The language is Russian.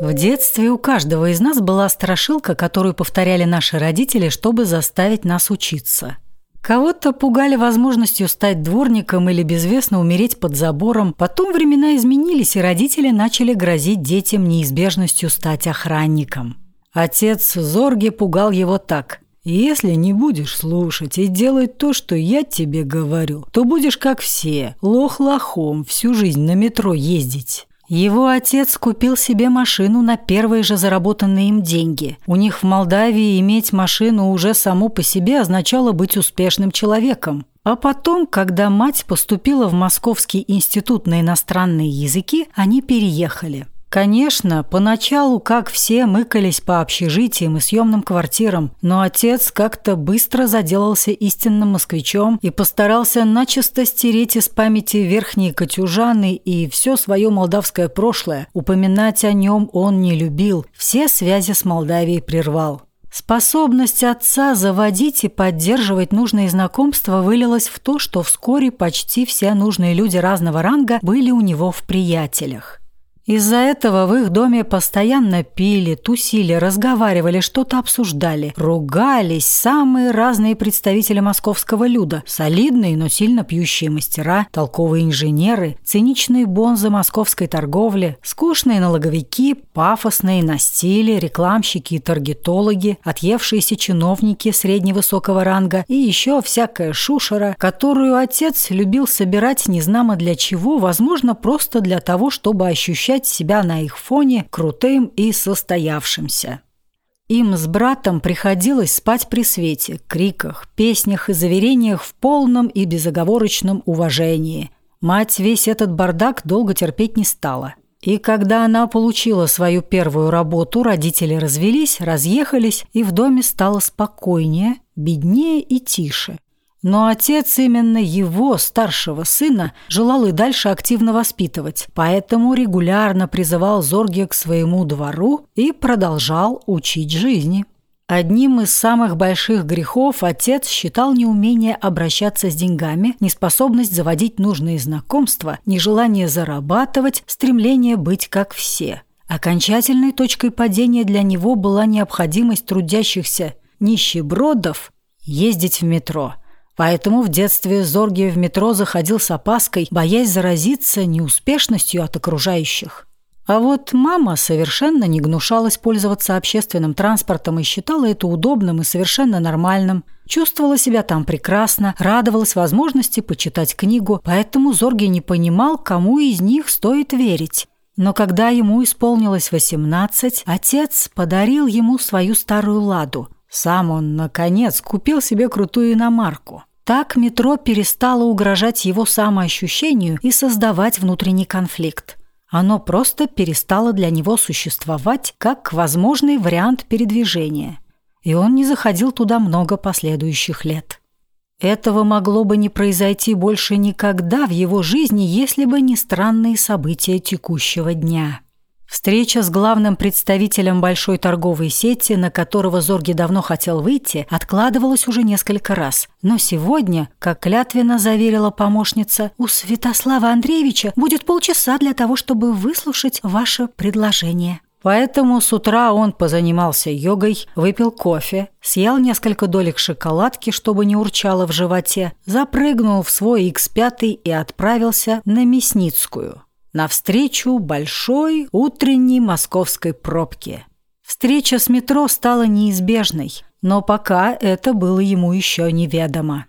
В детстве у каждого из нас была страшилка, которую повторяли наши родители, чтобы заставить нас учиться. Кого-то пугали возможностью стать дворником или безвестно умереть под забором. Потом времена изменились, и родители начали грозить детям неизбежностью стать охранником. Отец Зорги пугал его так. «Если не будешь слушать и делать то, что я тебе говорю, то будешь как все, лох лохом, всю жизнь на метро ездить». Его отец купил себе машину на первые же заработанные им деньги. У них в Молдавии иметь машину уже само по себе означало быть успешным человеком. А потом, когда мать поступила в Московский институт на иностранные языки, они переехали. Конечно, поначалу, как все, мыкались по общежитиям и съемным квартирам, но отец как-то быстро заделался истинным москвичом и постарался начисто стереть из памяти верхние катюжаны и все свое молдавское прошлое. Упоминать о нем он не любил, все связи с Молдавией прервал. Способность отца заводить и поддерживать нужные знакомства вылилась в то, что вскоре почти все нужные люди разного ранга были у него в приятелях. Из-за этого в их доме постоянно пили, тусили, разговаривали, что-то обсуждали, ругались самые разные представители московского люда, солидные, но сильно пьющие мастера, толковые инженеры, циничные бонзы московской торговли, скучные налоговики, пафосные на стиле, рекламщики и таргетологи, отъевшиеся чиновники средневысокого ранга и еще всякая шушера, которую отец любил собирать незнамо для чего, возможно, просто для того, чтобы ощущать ощущать себя на их фоне крутым и состоявшимся. Им с братом приходилось спать при свете, криках, песнях и заверениях в полном и безоговорочном уважении. Мать весь этот бардак долго терпеть не стала. И когда она получила свою первую работу, родители развелись, разъехались, и в доме стало спокойнее, беднее и тише. Но отец именно его, старшего сына, желал и дальше активно воспитывать, поэтому регулярно призывал Зорге к своему двору и продолжал учить жизни. Одним из самых больших грехов отец считал неумение обращаться с деньгами, неспособность заводить нужные знакомства, нежелание зарабатывать, стремление быть как все. Окончательной точкой падения для него была необходимость трудящихся нищебродов ездить в метро – Поэтому в детстве Зорги в метро заходил с опаской, боясь заразиться неуспешностью от окружающих. А вот мама совершенно не гнушалась пользоваться общественным транспортом и считала это удобным и совершенно нормальным. Чувствовала себя там прекрасно, радовалась возможности почитать книгу, поэтому Зорги не понимал, кому из них стоит верить. Но когда ему исполнилось 18, отец подарил ему свою старую ладу, сам он, наконец, купил себе крутую иномарку. Так метро перестало угрожать его самоощущению и создавать внутренний конфликт. Оно просто перестало для него существовать как возможный вариант передвижения. И он не заходил туда много последующих лет. Этого могло бы не произойти больше никогда в его жизни, если бы не странные события текущего дня. Встреча с главным представителем большой торговой сети, на которого Зорги давно хотел выйти, откладывалась уже несколько раз. Но сегодня, как клятвенно заверила помощница, у Святослава Андреевича будет полчаса для того, чтобы выслушать ваше предложение. Поэтому с утра он позанимался йогой, выпил кофе, съел несколько долек шоколадки, чтобы не урчало в животе, запрыгнул в свой X5 и отправился на Мясницкую навстречу большой утренней московской пробке. Встреча с метро стала неизбежной, но пока это было ему еще неведомо.